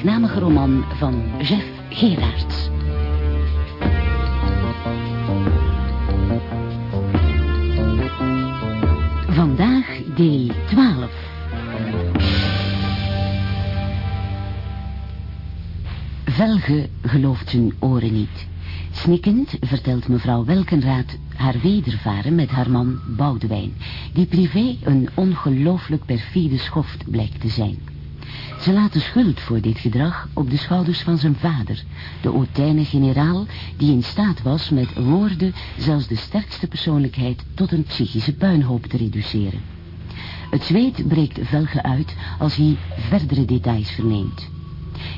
gelijknamige roman van Jeff Gerards. Vandaag deel 12. Velge gelooft zijn oren niet. Snikkend vertelt mevrouw Welkenraad haar wedervaren met haar man Boudewijn, die privé een ongelooflijk perfide schoft blijkt te zijn. Ze laat de schuld voor dit gedrag op de schouders van zijn vader, de Otijne generaal, die in staat was met woorden zelfs de sterkste persoonlijkheid tot een psychische puinhoop te reduceren. Het zweet breekt Velge uit als hij verdere details verneemt.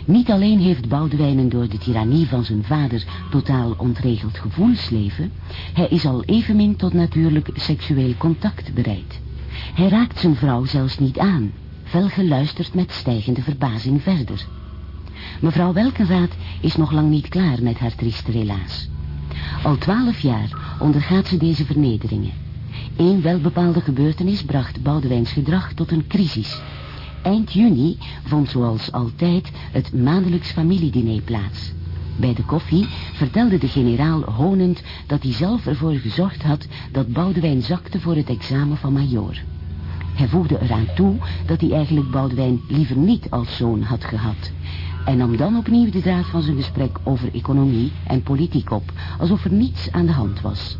Niet alleen heeft Boudewijn een door de tirannie van zijn vader totaal ontregeld gevoelsleven, hij is al evenmin tot natuurlijk seksueel contact bereid. Hij raakt zijn vrouw zelfs niet aan. Velge luistert met stijgende verbazing verder. Mevrouw Welkenraad is nog lang niet klaar met haar trieste relaas. Al twaalf jaar ondergaat ze deze vernederingen. Eén welbepaalde gebeurtenis bracht Boudewijns gedrag tot een crisis. Eind juni vond zoals altijd het maandelijks familiediner plaats. Bij de koffie vertelde de generaal honend dat hij zelf ervoor gezorgd had dat Boudewijn zakte voor het examen van majoor. Hij voegde eraan toe dat hij eigenlijk Boudewijn liever niet als zoon had gehad. En nam dan opnieuw de draad van zijn gesprek over economie en politiek op, alsof er niets aan de hand was.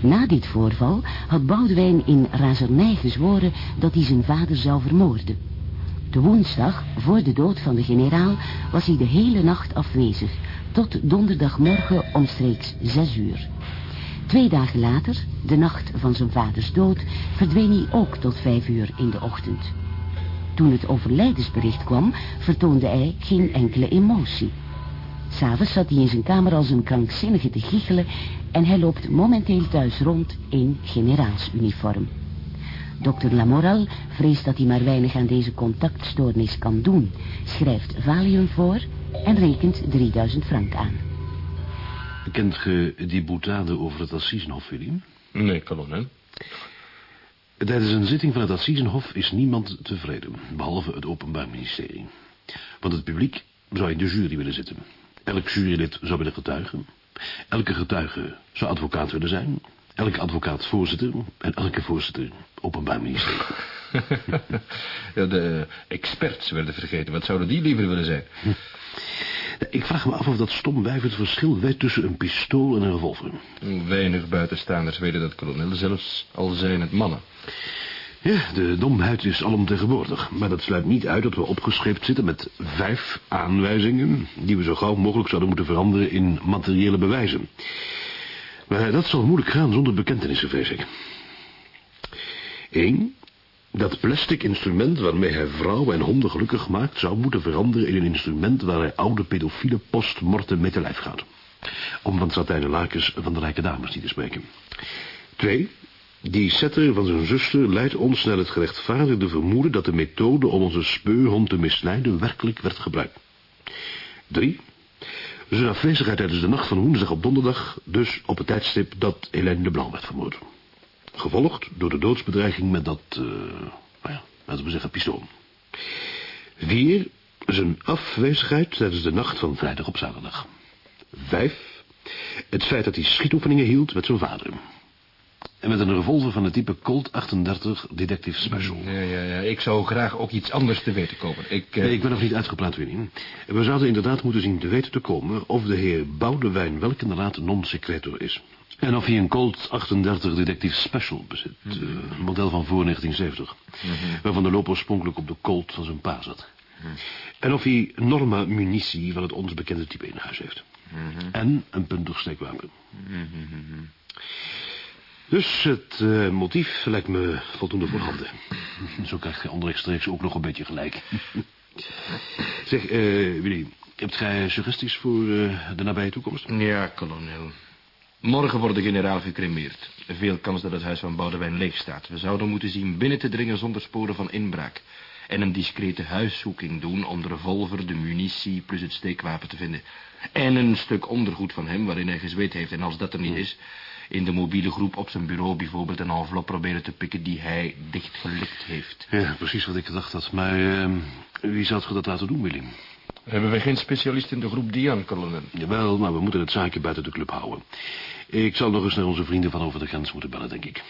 Na dit voorval had Boudewijn in razernij gezworen dat hij zijn vader zou vermoorden. De woensdag, voor de dood van de generaal, was hij de hele nacht afwezig, tot donderdagmorgen omstreeks zes uur. Twee dagen later, de nacht van zijn vaders dood, verdween hij ook tot vijf uur in de ochtend. Toen het overlijdensbericht kwam, vertoonde hij geen enkele emotie. S'avonds zat hij in zijn kamer als een krankzinnige te giechelen en hij loopt momenteel thuis rond in generaalsuniform. Dokter Lamoral vreest dat hij maar weinig aan deze contactstoornis kan doen, schrijft Valium voor en rekent 3000 frank aan. Kent ge die boetade over het Assisenhof, Willem? Nee, kolonel. Tijdens een zitting van het Assisenhof is niemand tevreden, behalve het Openbaar Ministerie. Want het publiek zou in de jury willen zitten. Elk jurylid zou willen getuigen. Elke getuige zou advocaat willen zijn. Elke advocaat voorzitter. En elke voorzitter Openbaar Ministerie. ja, de experts werden vergeten. Wat zouden die liever willen zijn? Ik vraag me af of dat stom wijf het verschil weet tussen een pistool en een revolver. Weinig buitenstaanders weten dat, kolonel. Zelfs al zijn het mannen. Ja, de domheid is alomtegenwoordig. Maar dat sluit niet uit dat we opgescheept zitten met vijf aanwijzingen... die we zo gauw mogelijk zouden moeten veranderen in materiële bewijzen. Maar dat zal moeilijk gaan zonder bekentenissen, vrees ik. Eén, dat plastic instrument waarmee hij vrouwen en honden gelukkig maakt... zou moeten veranderen in een instrument waar hij oude pedofiele postmorten mee te lijf gaat. Om van satijnen lakens van de rijke dames niet te spreken. Twee, die setter van zijn zuster leidt ons naar het gerechtvaardigde vermoeden... dat de methode om onze speurhond te misleiden werkelijk werd gebruikt. Drie, zijn afwezigheid tijdens de nacht van woensdag op donderdag... dus op het tijdstip dat Hélène de Blanc werd vermoord. Gevolgd door de doodsbedreiging met dat, uh, nou ja, laten we zeggen, pistool. Vier, zijn afwezigheid tijdens de nacht van vrijdag op zaterdag. Vijf, het feit dat hij schietoefeningen hield met zijn vader. En met een revolver van het type Colt 38 Detective Special. Ja, ja, ja. Ik zou graag ook iets anders te weten komen. Ik, uh... nee, ik ben nog niet uitgepraat, Winnie. We zouden inderdaad moeten zien te weten te komen... of de heer Boudewijn welk inderdaad non-secretor is. En of hij een Colt 38 Detective Special bezit. Mm -hmm. model van voor 1970. Mm -hmm. Waarvan de loop oorspronkelijk op de Colt van zijn pa zat. Mm -hmm. En of hij Norma munitie van het ons bekende type in huis heeft. En een puntig steekwapen. Dus het uh, motief lijkt me voldoende voorhanden. Zo krijg je onrechtstreeks ook nog een beetje gelijk. zeg, uh, Willy, hebt gij suggesties voor de nabije toekomst? Ja, kolonel. Morgen wordt de generaal gecremeerd. Veel kans dat het huis van Boudewijn leeg staat. We zouden moeten zien binnen te dringen zonder sporen van inbraak. En een discrete huiszoeking doen om de revolver, de munitie plus het steekwapen te vinden. En een stuk ondergoed van hem waarin hij gezweet heeft. En als dat er niet is, in de mobiele groep op zijn bureau bijvoorbeeld een envelop proberen te pikken die hij dichtgelikt heeft. Ja, precies wat ik gedacht had. Maar eh, wie zou het dat laten doen, Willy? Hebben we geen specialist in de groep Dian, kolonel? Jawel, maar we moeten het zaakje buiten de club houden. Ik zal nog eens naar onze vrienden van over de grens moeten bellen, denk ik.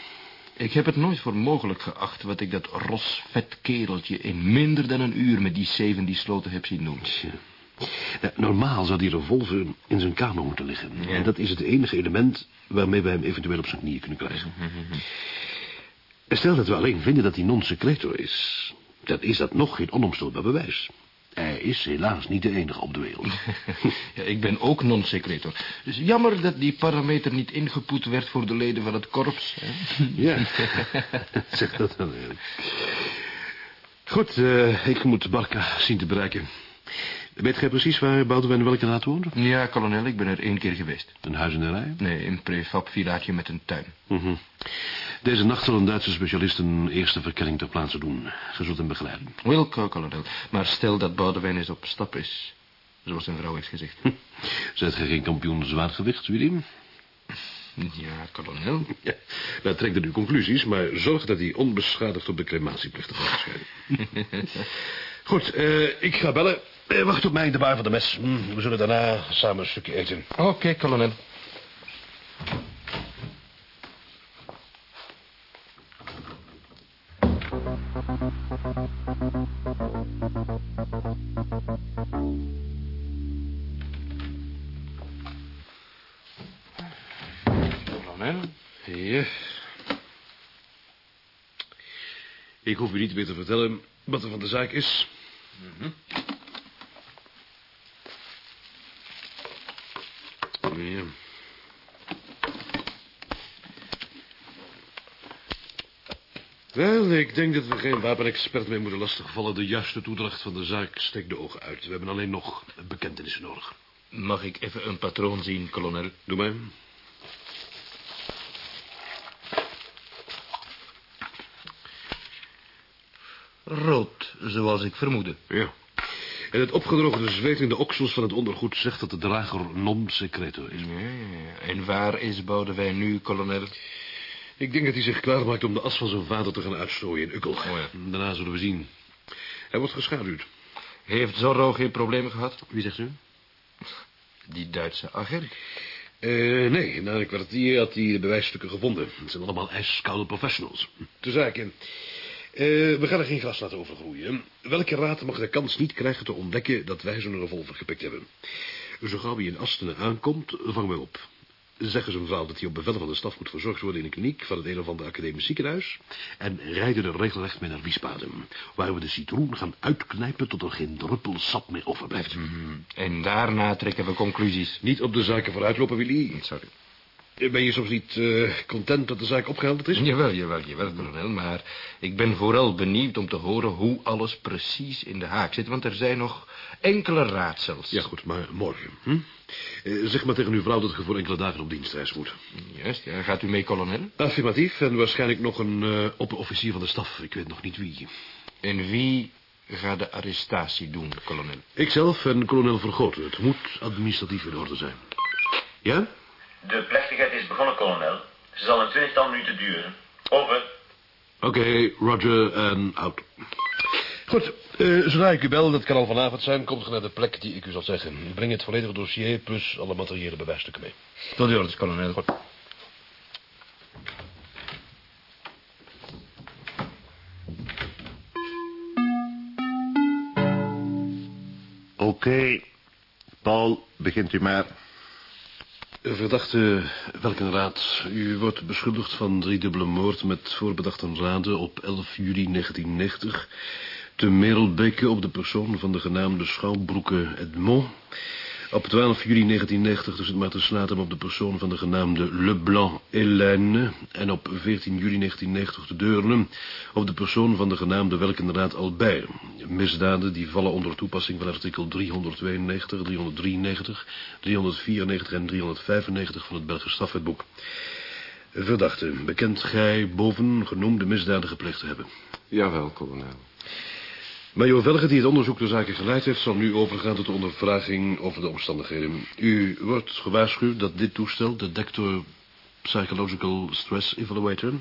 Ik heb het nooit voor mogelijk geacht wat ik dat rosvet kereltje in minder dan een uur met die zeven die sloten heb zien doen. Tja. Ja, normaal zou die revolver in zijn kamer moeten liggen. Ja. En dat is het enige element waarmee we hem eventueel op zijn knieën kunnen krijgen. En Stel dat we alleen vinden dat hij non-secretor is... dan is dat nog geen onomstootbaar bewijs. Hij is helaas niet de enige op de wereld. Ja, ik ben ook non-secretor. Dus jammer dat die parameter niet ingepoet werd voor de leden van het korps. Hè? Ja, zeg dat wel. ja. Goed, eh, ik moet Barca zien te bereiken. Weet gij precies waar Boudewijn welke raad woonde? Ja, kolonel, ik ben er één keer geweest. Een huis in de rij? Nee, een prefab villaatje met een tuin. Mhm. Deze nacht zal een Duitse specialist een eerste verkenning ter plaatse doen. Ge zult hem begeleiden. Wilco, kolonel. Maar stel dat Boudewijn eens op stap is. Zoals zijn vrouw heeft gezegd. Zijt gij geen kampioen zwaargewicht, William? Ja, kolonel. Ja, trekt u conclusies, maar zorg dat hij onbeschadigd op de crematieplichtig verschijnen. Goed, eh, ik ga bellen. Eh, wacht op mij in de bar van de mes. Hm, we zullen daarna samen een stukje eten. Oké, kolonel. Kolonel? Ja. Ik hoef u niet meer te vertellen wat er van de zaak is. Ja. Wel, ik denk dat we geen wapenexpert meer moeten lastigvallen. De juiste toedracht van de zaak steekt de ogen uit. We hebben alleen nog bekentenissen nodig. Mag ik even een patroon zien, kolonel? Doe maar. Rood, zoals ik vermoedde. Ja. En het opgedroogde zweet in de oksels van het ondergoed zegt dat de drager non-secreto is. Ja, ja, ja. En waar is Boudewijn nu, kolonel? Ik denk dat hij zich klaarmaakt om de as van zijn vader te gaan uitstrooien in Ukkel. Oh ja. Daarna zullen we zien. Hij wordt geschaduwd. Heeft Zorro geen problemen gehad? Wie zegt u? Die Duitse agent. Eh, nee, na een kwartier had hij de bewijsstukken gevonden. Het zijn allemaal ijskoude professionals. De zaak in. Eh, we gaan er geen gras laten overgroeien. Welke raad mag de kans niet krijgen te ontdekken dat wij zo'n revolver gepikt hebben? Zo gauw hij in Astenen aankomt, vangen we op. Zeggen zijn vrouw dat hij op bevel van de staf moet verzorgd worden in een kliniek van het een of andere academisch ziekenhuis. En rijden er regelrecht mee naar Wiesbaden. Waar we de citroen gaan uitknijpen tot er geen druppel sap meer overblijft. En daarna trekken we conclusies. Niet op de zaken vooruitlopen, Willy. Sorry. Ben je soms niet eh, content dat de zaak opgehelderd is? Jawel, jawel, jawel, kolonel. Maar ik ben vooral benieuwd om te horen hoe alles precies in de haak zit. Want er zijn nog enkele raadsels. Ja, goed, maar morgen. Hm? Eh, zeg maar tegen uw vrouw dat je voor enkele dagen op dienstreis moet. Juist, ja. Gaat u mee, kolonel? Affirmatief en waarschijnlijk nog een uh, opperofficier van de staf. Ik weet nog niet wie. En wie gaat de arrestatie doen, kolonel? Ikzelf en kolonel Vergoten. Het moet administratief in orde zijn. Ja? De plechtigheid is begonnen, kolonel. Ze zal een twintigtal minuten duren. Over. Oké, Roger en out. Goed, eh, zodra ik u bel, dat kan al vanavond zijn, komt u naar de plek die ik u zal zeggen. Breng het volledige dossier plus alle materiële bewijsstukken mee. Tot de orde, kolonel. Goed. Oké. Paul, begint u maar. Verdachte Welkenraad, u wordt beschuldigd van driedubbele moord met voorbedachte raden op 11 juli 1990... te Merelbeke op de persoon van de genaamde Schouwbroeke Edmond... Op 12 juli 1990 dus het magistraat op de persoon van de genaamde Leblanc Hélène... en op 14 juli 1990 te Deurne op de persoon van de genaamde Welkenraad Albert. Misdaden die vallen onder toepassing van artikel 392, 393, 394 en 395 van het Belgisch strafwetboek. Verdachte, bekend gij boven genoemde misdaden gepleegd te hebben? Jawel, kolonel. Major Velge, die het onderzoek de zaken geleid heeft... zal nu overgaan tot de ondervraging over de omstandigheden. U wordt gewaarschuwd dat dit toestel, de Dector Psychological Stress Evaluator...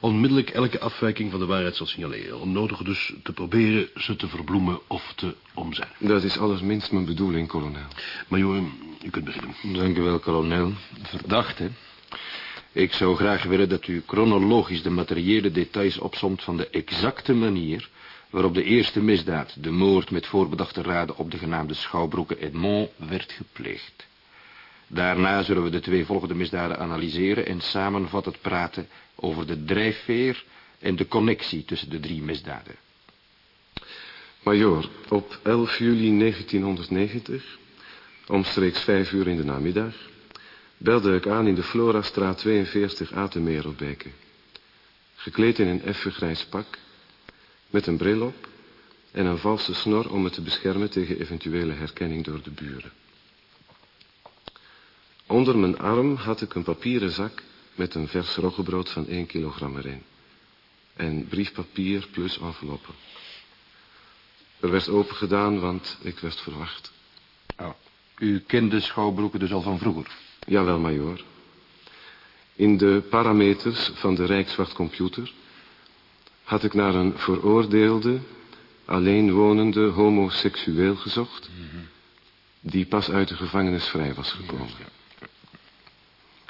onmiddellijk elke afwijking van de waarheid zal signaleren. Onnodig dus te proberen ze te verbloemen of te omzeilen. Dat is allerminst mijn bedoeling, kolonel. Major, u kunt beginnen. Dank u wel, kolonel. Verdachte. Ik zou graag willen dat u chronologisch de materiële details opsomt van de exacte manier waarop de eerste misdaad, de moord met voorbedachte raden op de genaamde schouwbroeken Edmond, werd gepleegd. Daarna zullen we de twee volgende misdaden analyseren en samenvattend praten over de drijfveer en de connectie tussen de drie misdaden. Major, op 11 juli 1990, omstreeks vijf uur in de namiddag, belde ik aan in de Florastraat 42 Atenmerelbeke. Gekleed in een effen grijs pak, met een bril op en een valse snor om me te beschermen tegen eventuele herkenning door de buren. Onder mijn arm had ik een papieren zak met een vers roggebrood van 1 kilogram erin. En briefpapier plus enveloppen. Er werd open gedaan, want ik werd verwacht. Oh, u kende schouwbroeken dus al van vroeger? Jawel, majoor. In de parameters van de Rijkswachtcomputer had ik naar een veroordeelde, alleen wonende homoseksueel gezocht, die pas uit de gevangenis vrij was gekomen.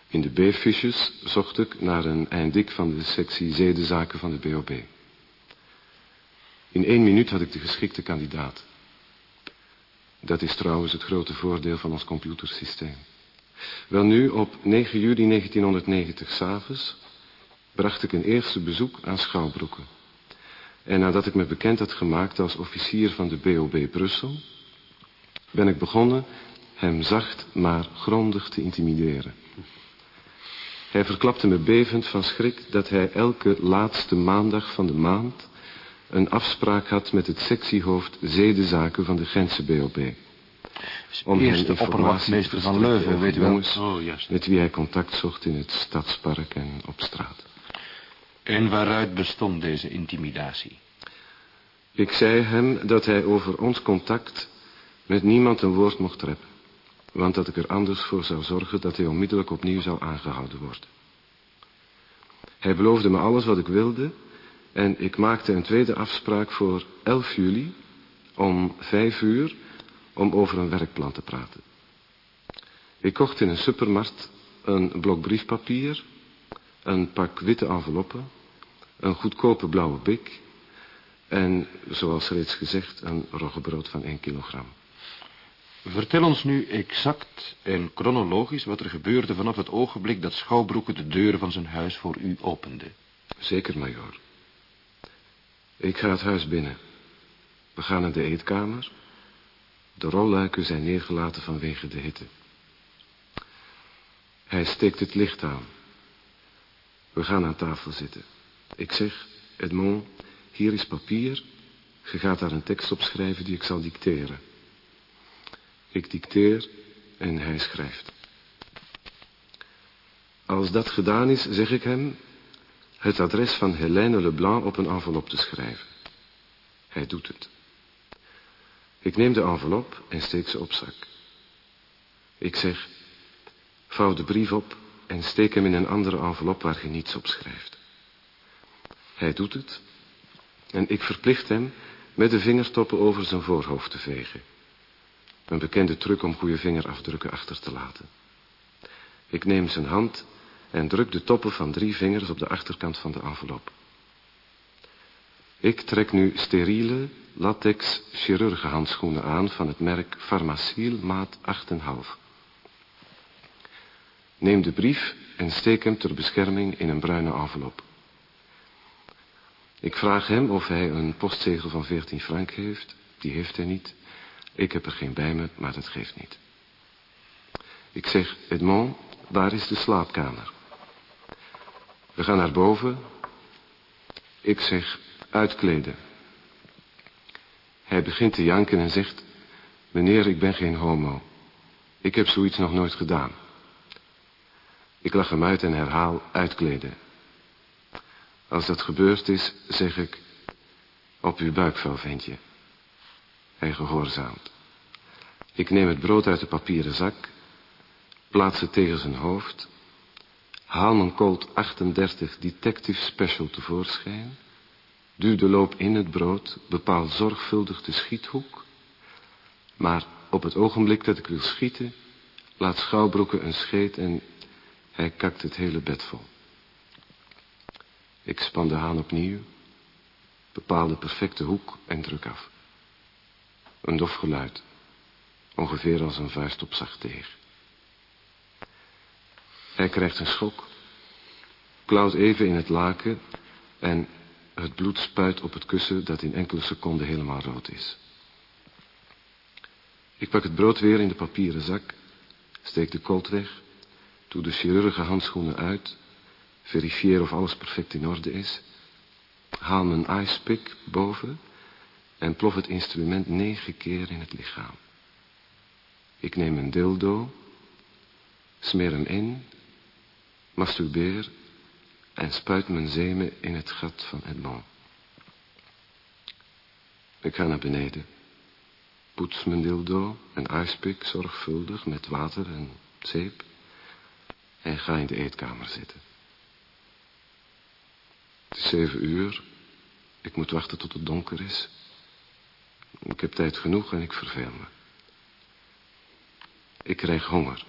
In de B-fiches zocht ik naar een eindik van de sectie zedenzaken van de BOB. In één minuut had ik de geschikte kandidaat. Dat is trouwens het grote voordeel van ons computersysteem. Wel nu, op 9 juli 1990 s'avonds bracht ik een eerste bezoek aan Schouwbroeken. En nadat ik me bekend had gemaakt als officier van de BOB Brussel, ben ik begonnen hem zacht maar grondig te intimideren. Hij verklapte me bevend van schrik dat hij elke laatste maandag van de maand een afspraak had met het sectiehoofd zedenzaken van de Gentse BOB. Om Eerste opperwachtmeester van Leuven, weet u wel. Oh, juist. Met wie hij contact zocht in het stadspark en op straat. En waaruit bestond deze intimidatie? Ik zei hem dat hij over ons contact met niemand een woord mocht treppen. Want dat ik er anders voor zou zorgen dat hij onmiddellijk opnieuw zou aangehouden worden. Hij beloofde me alles wat ik wilde en ik maakte een tweede afspraak voor 11 juli om vijf uur om over een werkplan te praten. Ik kocht in een supermarkt een blok briefpapier, een pak witte enveloppen, een goedkope blauwe bik en, zoals reeds gezegd, een roggebrood van 1 kilogram. Vertel ons nu exact en chronologisch wat er gebeurde vanaf het ogenblik dat Schouwbroeken de deuren van zijn huis voor u opende. Zeker, majoor. Ik ga het huis binnen. We gaan naar de eetkamer. De rolluiken zijn neergelaten vanwege de hitte. Hij steekt het licht aan. We gaan aan tafel zitten. Ik zeg, Edmond, hier is papier. Je gaat daar een tekst op schrijven die ik zal dicteren. Ik dicteer en hij schrijft. Als dat gedaan is, zeg ik hem het adres van Helene Leblanc op een envelop te schrijven. Hij doet het. Ik neem de envelop en steek ze op zak. Ik zeg, vouw de brief op en steek hem in een andere envelop waar je niets op schrijft. Hij doet het en ik verplicht hem met de vingertoppen over zijn voorhoofd te vegen. Een bekende truc om goede vingerafdrukken achter te laten. Ik neem zijn hand en druk de toppen van drie vingers op de achterkant van de envelop. Ik trek nu steriele latex chirurgenhandschoenen aan van het merk Pharmaciel maat 8,5. Neem de brief en steek hem ter bescherming in een bruine envelop. Ik vraag hem of hij een postzegel van 14 frank heeft. Die heeft hij niet. Ik heb er geen bij me, maar dat geeft niet. Ik zeg, Edmond, waar is de slaapkamer? We gaan naar boven. Ik zeg, uitkleden. Hij begint te janken en zegt... Meneer, ik ben geen homo. Ik heb zoiets nog nooit gedaan. Ik lach hem uit en herhaal uitkleden. Als dat gebeurd is, zeg ik... Op uw buikvel, ventje. Hij gehoorzaamt. Ik neem het brood uit de papieren zak... Plaats het tegen zijn hoofd... Haal mijn Colt 38 Detective Special tevoorschijn... Duw de loop in het brood, bepaal zorgvuldig de schiethoek... maar op het ogenblik dat ik wil schieten... laat Schouwbroeken een scheet en hij kakt het hele bed vol. Ik span de haan opnieuw, bepaal de perfecte hoek en druk af. Een dof geluid, ongeveer als een vuist op deeg. Hij krijgt een schok, klauwt even in het laken en het bloed spuit op het kussen dat in enkele seconden helemaal rood is. Ik pak het brood weer in de papieren zak, steek de kolt weg, doe de chirurgen handschoenen uit, verifieer of alles perfect in orde is, haal mijn icepick boven en plof het instrument negen keer in het lichaam. Ik neem een dildo, smeer hem in, masturbeer en spuit mijn zemen in het gat van Edmond. Ik ga naar beneden, poets mijn dildo en icepick zorgvuldig met water en zeep en ga in de eetkamer zitten. Zeven uur. Ik moet wachten tot het donker is. Ik heb tijd genoeg en ik verveel me. Ik krijg honger.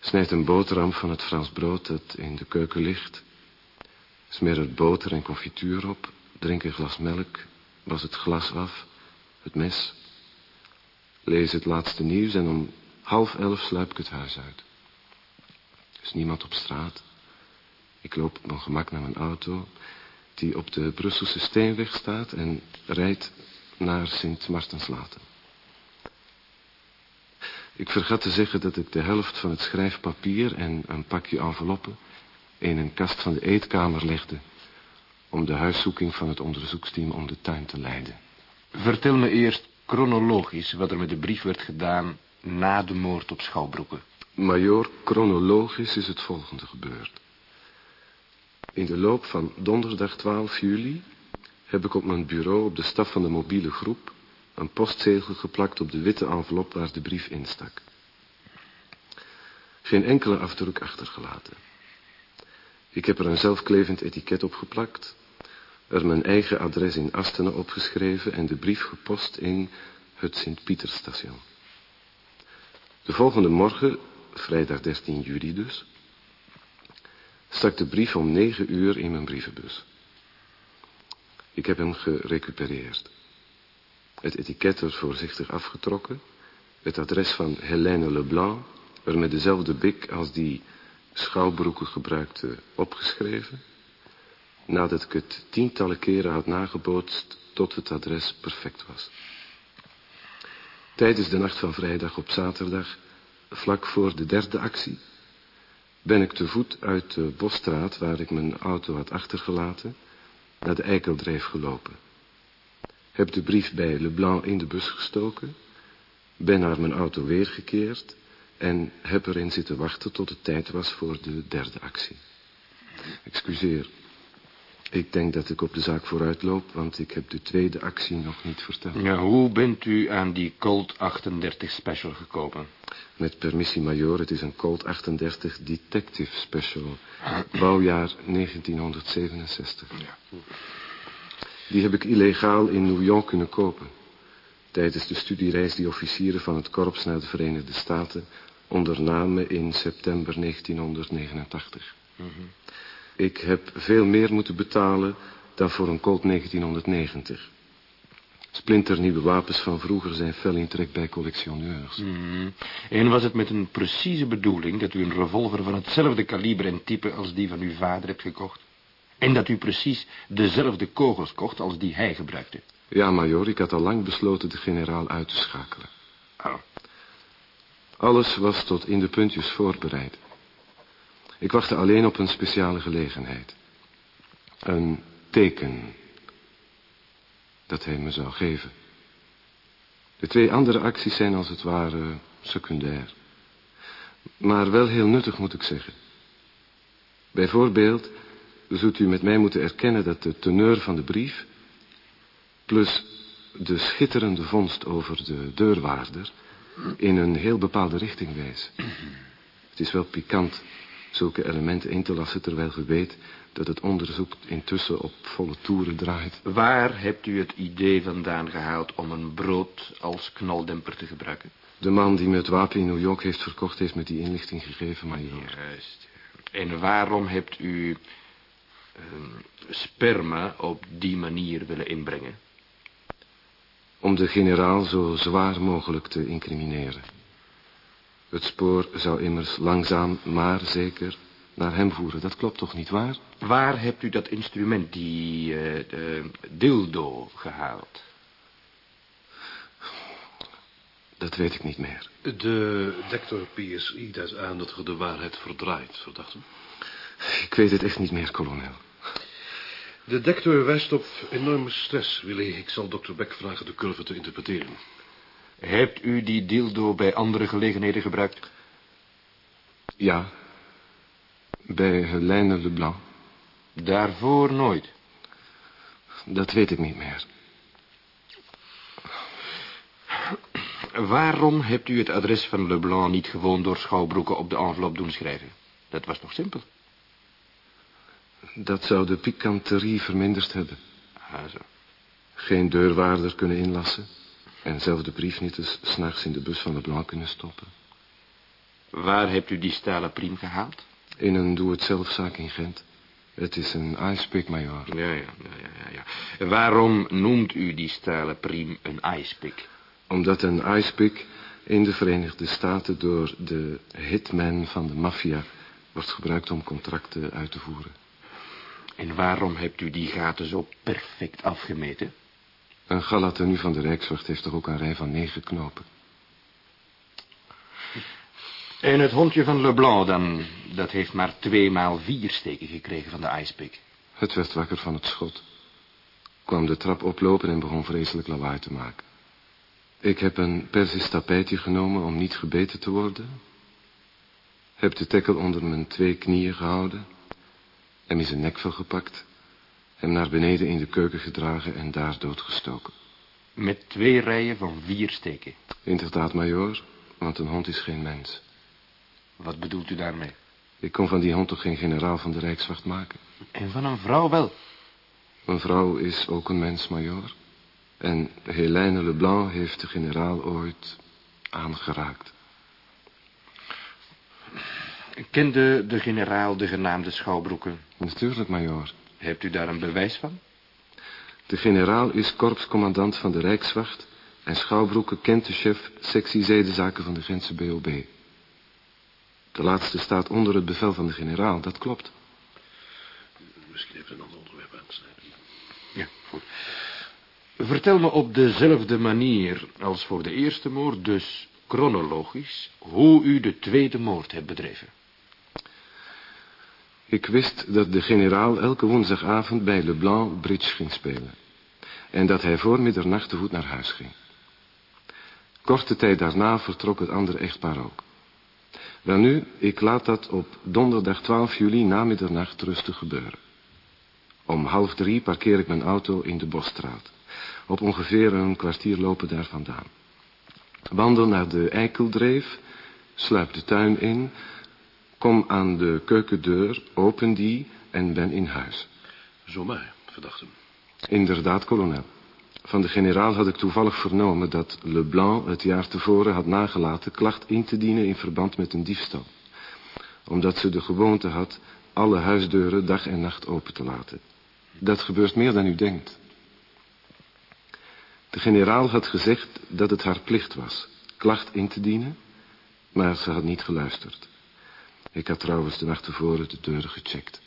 Snijd een boterham van het Frans brood dat in de keuken ligt. Smeer het boter en confituur op. Drink een glas melk. Was het glas af. Het mes. Lees het laatste nieuws en om half elf sluip ik het huis uit. Er is niemand op straat. Ik loop op mijn gemak naar mijn auto, die op de Brusselse Steenweg staat en rijdt naar Sint Martenslaten. Ik vergat te zeggen dat ik de helft van het schrijfpapier en een pakje enveloppen in een kast van de eetkamer legde om de huiszoeking van het onderzoeksteam om de tuin te leiden. Vertel me eerst chronologisch wat er met de brief werd gedaan na de moord op Schouwbroeken. Major, chronologisch is het volgende gebeurd. In de loop van donderdag 12 juli heb ik op mijn bureau op de staf van de mobiele groep een postzegel geplakt op de witte envelop waar de brief in stak. Geen enkele afdruk achtergelaten. Ik heb er een zelfklevend etiket op geplakt, er mijn eigen adres in Astenen opgeschreven en de brief gepost in het Sint-Pieterstation. De volgende morgen vrijdag 13 juli dus, stak de brief om negen uur in mijn brievenbus. Ik heb hem gerecupereerd. Het etiket er voorzichtig afgetrokken, het adres van Helene Leblanc er met dezelfde bik als die schouwbroeken gebruikte opgeschreven, nadat ik het tientallen keren had nagebootst tot het adres perfect was. Tijdens de nacht van vrijdag op zaterdag vlak voor de derde actie, ben ik te voet uit de bosstraat waar ik mijn auto had achtergelaten, naar de Eikeldreef gelopen. Heb de brief bij Leblanc in de bus gestoken, ben naar mijn auto weergekeerd en heb erin zitten wachten tot het tijd was voor de derde actie. Excuseer, ik denk dat ik op de zaak vooruit loop, want ik heb de tweede actie nog niet verteld. Ja, hoe bent u aan die Colt 38 Special gekomen? Met permissie, major, het is een Colt 38 Detective Special. Bouwjaar 1967. Ja. Die heb ik illegaal in New York kunnen kopen. Tijdens de studiereis die officieren van het korps naar de Verenigde Staten ondernamen in september 1989. Ik heb veel meer moeten betalen dan voor een Colt 1990. Splinternieuwe wapens van vroeger zijn fel in trek bij collectioneurs. Mhm. En was het met een precieze bedoeling dat u een revolver van hetzelfde kaliber en type als die van uw vader hebt gekocht? En dat u precies dezelfde kogels kocht als die hij gebruikte? Ja, major, ik had al lang besloten de generaal uit te schakelen. Oh. Alles was tot in de puntjes voorbereid. Ik wachtte alleen op een speciale gelegenheid. Een teken dat hij me zou geven. De twee andere acties zijn als het ware secundair. Maar wel heel nuttig, moet ik zeggen. Bijvoorbeeld zult u met mij moeten erkennen dat de teneur van de brief... plus de schitterende vondst over de deurwaarder... in een heel bepaalde richting wijst. Het is wel pikant zulke elementen in te lassen... terwijl ge weet dat het onderzoek intussen op volle toeren draait. Waar hebt u het idee vandaan gehaald om een brood als knaldemper te gebruiken? De man die me het wapen in New York heeft verkocht... heeft me die inlichting gegeven, majoor. Juist. En waarom hebt u ehm, sperma op die manier willen inbrengen? Om de generaal zo zwaar mogelijk te incrimineren. Het spoor zou immers langzaam, maar zeker naar hem voeren. Dat klopt toch niet waar? Waar hebt u dat instrument, die eh, de dildo, gehaald? Dat weet ik niet meer. De dector PSI duidt aan dat ge de waarheid verdraait, verdachte. Ik weet het echt niet meer, kolonel. De dector wijst op enorme stress, Willy. Ik zal dokter Beck vragen de curve te interpreteren. Hebt u die dildo bij andere gelegenheden gebruikt? Ja. Bij Helene Leblanc. Daarvoor nooit. Dat weet ik niet meer. Waarom hebt u het adres van Leblanc niet gewoon door schouwbroeken op de envelop doen schrijven? Dat was nog simpel. Dat zou de pikanterie verminderd hebben. Ah, zo. Geen deurwaarder kunnen inlassen. En zelf de brief niet eens s'nachts in de bus van Leblanc kunnen stoppen. Waar hebt u die stalen priem gehaald? In een doe-het-zelfzaak in Gent. Het is een icepick, major. Ja, ja, ja, ja, ja. ja. Waarom noemt u die stalen priem een icepick? Omdat een icepick in de Verenigde Staten door de hitman van de maffia wordt gebruikt om contracten uit te voeren. En waarom hebt u die gaten zo perfect afgemeten? Een galatenu van de Rijkswacht heeft toch ook een rij van negen knopen. En het hondje van Leblanc dan, dat heeft maar twee maal vier steken gekregen van de icepick. Het werd wakker van het schot. Kwam de trap oplopen en begon vreselijk lawaai te maken. Ik heb een persisch tapijtje genomen om niet gebeten te worden. Heb de tekkel onder mijn twee knieën gehouden. Hem in zijn nekvel gepakt. Hem naar beneden in de keuken gedragen en daar doodgestoken. Met twee rijen van vier steken. Inderdaad, majoor, want een hond is geen mens. Wat bedoelt u daarmee? Ik kon van die hond toch geen generaal van de Rijkswacht maken? En van een vrouw wel. Een vrouw is ook een mens, majoor. En Helene Leblanc heeft de generaal ooit aangeraakt. Kende de generaal de genaamde schouwbroeken? Natuurlijk, majoor. Hebt u daar een bewijs van? De generaal is korpscommandant van de Rijkswacht... en Schouwbroeken kent de chef sectie zedenzaken van de Gentse BOB. De laatste staat onder het bevel van de generaal, dat klopt. Misschien even een ander onderwerp aansnijden. Ja, goed. Vertel me op dezelfde manier als voor de eerste moord, dus chronologisch, hoe u de tweede moord hebt bedreven. Ik wist dat de generaal elke woensdagavond bij Leblanc bridge ging spelen. En dat hij voor middernacht te voet naar huis ging. Korte tijd daarna vertrok het andere echtpaar ook. Welnu, ik laat dat op donderdag 12 juli na middernacht rustig gebeuren. Om half drie parkeer ik mijn auto in de Bosstraat. Op ongeveer een kwartier lopen daar vandaan. Wandel naar de Eikeldreef, sluip de tuin in, kom aan de keukendeur, open die en ben in huis. Zomaar, verdachte. Inderdaad, kolonel. Van de generaal had ik toevallig vernomen dat Leblanc het jaar tevoren had nagelaten klacht in te dienen in verband met een diefstal. Omdat ze de gewoonte had alle huisdeuren dag en nacht open te laten. Dat gebeurt meer dan u denkt. De generaal had gezegd dat het haar plicht was klacht in te dienen, maar ze had niet geluisterd. Ik had trouwens de nacht tevoren de deuren gecheckt.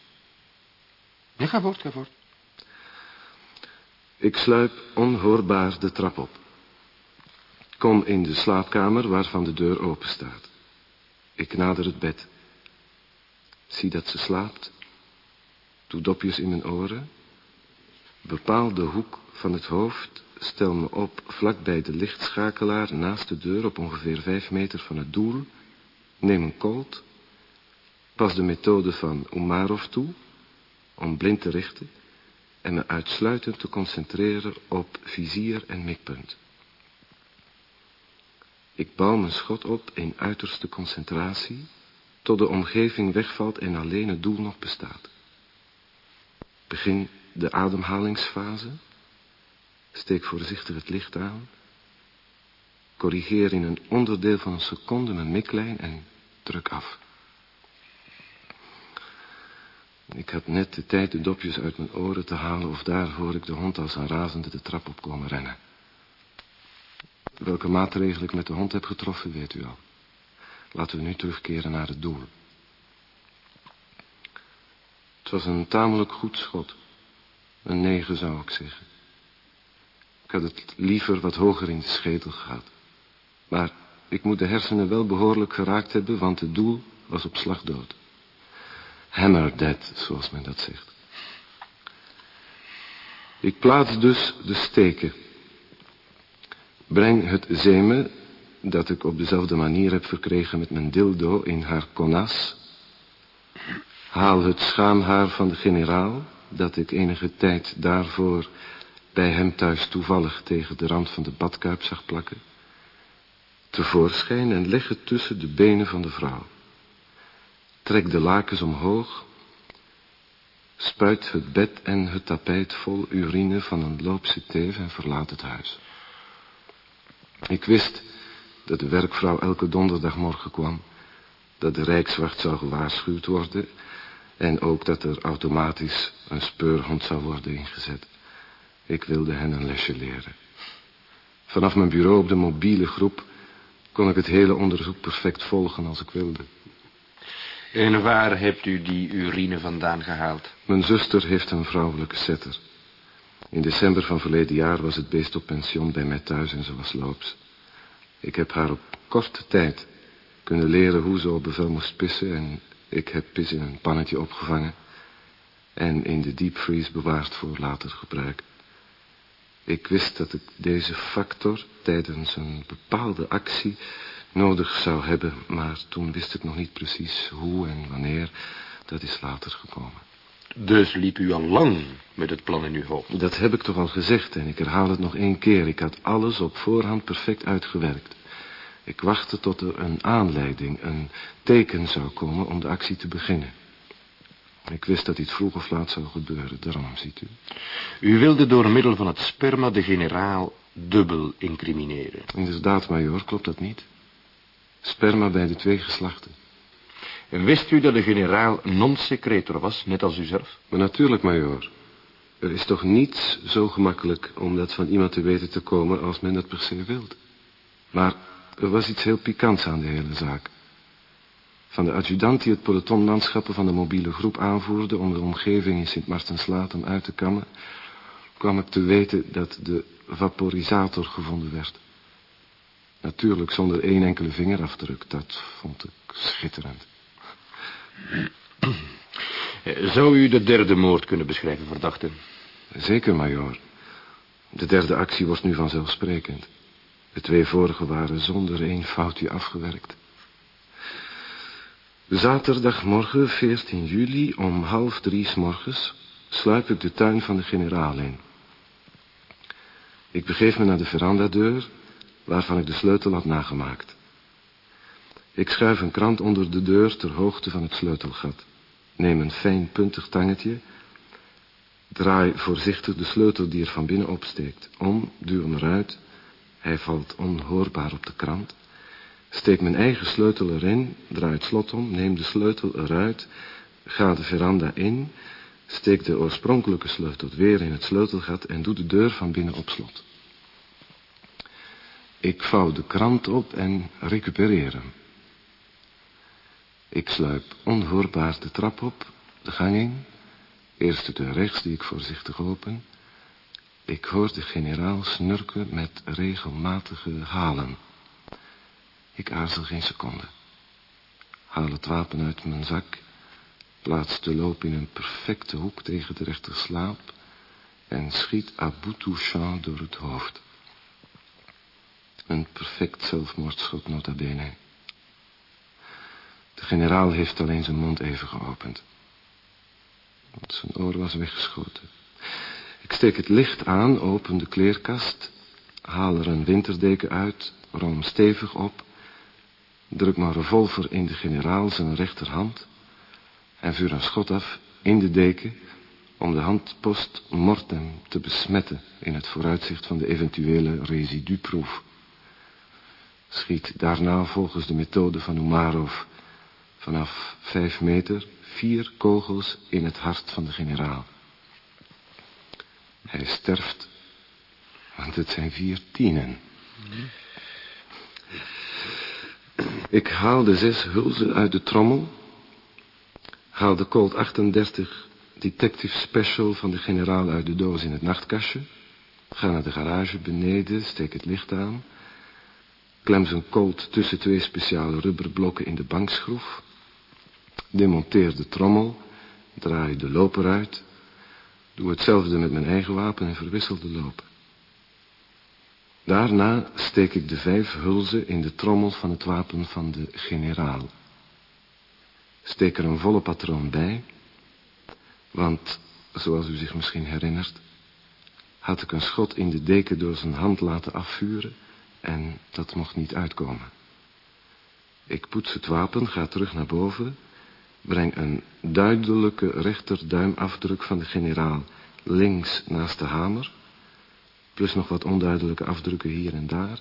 Ja, ga voort, ga voort. Ik sluip onhoorbaar de trap op. kom in de slaapkamer waarvan de deur open staat. Ik nader het bed. Zie dat ze slaapt. Doe dopjes in mijn oren. Bepaal de hoek van het hoofd. Stel me op vlak bij de lichtschakelaar naast de deur op ongeveer vijf meter van het doel. Neem een kolt. Pas de methode van Umarov toe om blind te richten en me uitsluitend te concentreren op vizier en mikpunt. Ik bouw mijn schot op in uiterste concentratie, tot de omgeving wegvalt en alleen het doel nog bestaat. Begin de ademhalingsfase, steek voorzichtig het licht aan, corrigeer in een onderdeel van een seconde mijn miklijn en druk af. Ik had net de tijd de dopjes uit mijn oren te halen... of daar hoor ik de hond als een razende de trap op komen rennen. Welke maatregelen ik met de hond heb getroffen, weet u al. Laten we nu terugkeren naar het doel. Het was een tamelijk goed schot. Een negen, zou ik zeggen. Ik had het liever wat hoger in de schetel gehad. Maar ik moet de hersenen wel behoorlijk geraakt hebben... want het doel was op slag dood. Hammer dead, zoals men dat zegt. Ik plaats dus de steken. Breng het zeme dat ik op dezelfde manier heb verkregen met mijn dildo in haar konas. Haal het schaamhaar van de generaal, dat ik enige tijd daarvoor bij hem thuis toevallig tegen de rand van de badkuip zag plakken. Tevoorschijn en leg het tussen de benen van de vrouw. Trek de lakens omhoog. Spuit het bed en het tapijt vol urine van een loopse teef en verlaat het huis. Ik wist dat de werkvrouw elke donderdagmorgen kwam, dat de rijkswacht zou gewaarschuwd worden en ook dat er automatisch een speurhond zou worden ingezet. Ik wilde hen een lesje leren. Vanaf mijn bureau op de mobiele groep kon ik het hele onderzoek perfect volgen als ik wilde. En waar hebt u die urine vandaan gehaald? Mijn zuster heeft een vrouwelijke setter. In december van verleden jaar was het beest op pension bij mij thuis en ze was loops. Ik heb haar op korte tijd kunnen leren hoe ze op bevel moest pissen... en ik heb pis in een pannetje opgevangen... en in de deepfreeze bewaard voor later gebruik. Ik wist dat ik deze factor tijdens een bepaalde actie nodig zou hebben, maar toen wist ik nog niet precies hoe en wanneer. Dat is later gekomen. Dus liep u al lang met het plan in uw hoofd? Dat heb ik toch al gezegd en ik herhaal het nog één keer. Ik had alles op voorhand perfect uitgewerkt. Ik wachtte tot er een aanleiding, een teken zou komen om de actie te beginnen. Ik wist dat iets vroeg of laat zou gebeuren, daarom ziet u. U wilde door middel van het sperma de generaal dubbel incrimineren. Inderdaad, majoor, klopt dat niet? Sperma bij de twee geslachten. En wist u dat de generaal non-secretor was, net als u zelf? Maar natuurlijk, majoor. Er is toch niets zo gemakkelijk om dat van iemand te weten te komen als men dat per se wilt. Maar er was iets heel pikants aan de hele zaak. Van de adjudant die het pelotonmanschappen van de mobiele groep aanvoerde... om de omgeving in Sint Martenslaat uit te kammen... kwam ik te weten dat de vaporisator gevonden werd. Natuurlijk zonder één enkele vingerafdruk. Dat vond ik schitterend. Zou u de derde moord kunnen beschrijven, verdachte? Zeker, majoor. De derde actie was nu vanzelfsprekend. De twee vorige waren zonder één foutje afgewerkt. Zaterdagmorgen, 14 juli, om half drie s morgens... sluip ik de tuin van de generaal in. Ik begeef me naar de verandadeur waarvan ik de sleutel had nagemaakt. Ik schuif een krant onder de deur ter hoogte van het sleutelgat. Neem een fijn puntig tangetje. Draai voorzichtig de sleutel die er van binnen opsteekt om, duw hem eruit. Hij valt onhoorbaar op de krant. Steek mijn eigen sleutel erin, draai het slot om, neem de sleutel eruit, ga de veranda in, steek de oorspronkelijke sleutel weer in het sleutelgat en doe de deur van binnen op slot. Ik vouw de krant op en recupereer hem. Ik sluip onhoorbaar de trap op, de gang in. Eerst de deur rechts die ik voorzichtig open. Ik hoor de generaal snurken met regelmatige halen. Ik aarzel geen seconde. Haal het wapen uit mijn zak, plaats de loop in een perfecte hoek tegen de rechterslaap en schiet à bout touchant door het hoofd. Een perfect zelfmoordschot, nota bene. De generaal heeft alleen zijn mond even geopend. Want zijn oor was weggeschoten. Ik steek het licht aan, open de kleerkast, haal er een winterdeken uit, rol hem stevig op, druk mijn revolver in de generaal zijn rechterhand en vuur een schot af in de deken om de handpost mortem te besmetten in het vooruitzicht van de eventuele residuproef. Schiet daarna volgens de methode van Umarov vanaf vijf meter vier kogels in het hart van de generaal. Hij sterft, want het zijn vier tienen. Ik haal de zes hulzen uit de trommel, haal de Colt 38 Detective Special van de generaal uit de doos in het nachtkastje, ga naar de garage beneden, steek het licht aan, klem zijn Colt tussen twee speciale rubberblokken in de bankschroef, demonteer de trommel, draai de loper uit, doe hetzelfde met mijn eigen wapen en verwissel de loop. Daarna steek ik de vijf hulzen in de trommel van het wapen van de generaal. Steek er een volle patroon bij, want, zoals u zich misschien herinnert, had ik een schot in de deken door zijn hand laten afvuren en dat mocht niet uitkomen. Ik poets het wapen, ga terug naar boven Breng een duidelijke rechterduimafdruk van de generaal links naast de hamer. Plus nog wat onduidelijke afdrukken hier en daar.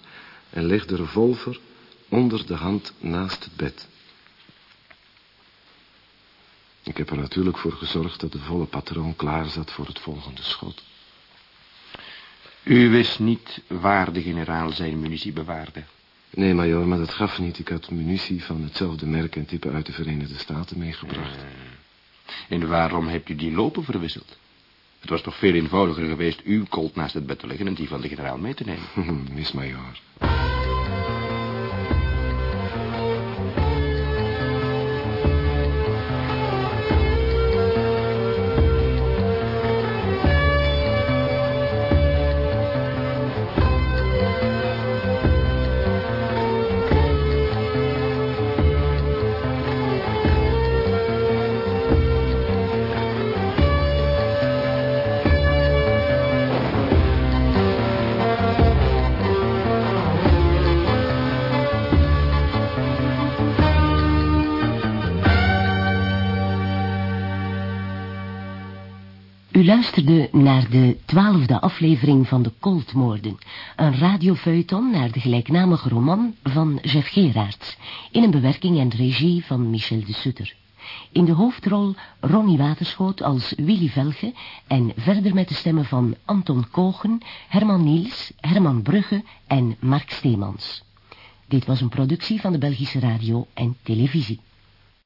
En leg de revolver onder de hand naast het bed. Ik heb er natuurlijk voor gezorgd dat de volle patroon klaar zat voor het volgende schot. U wist niet waar de generaal zijn munitie bewaarde? Nee, majoor, maar dat gaf niet. Ik had munitie van hetzelfde merk en type uit de Verenigde Staten meegebracht. Eh, en waarom hebt u die lopen verwisseld? Het was toch veel eenvoudiger geweest uw kolt naast het bed te leggen en die van de generaal mee te nemen? Mis, majoor. Luisterde naar de twaalfde aflevering van de Coltmoorden, een radiofeuilleton naar de gelijknamige roman van Jeff Gerards, in een bewerking en regie van Michel de Sutter. In de hoofdrol Ronnie Waterschoot als Willy Velge en verder met de stemmen van Anton Kogen, Herman Niels, Herman Brugge en Mark Steemans. Dit was een productie van de Belgische Radio en Televisie.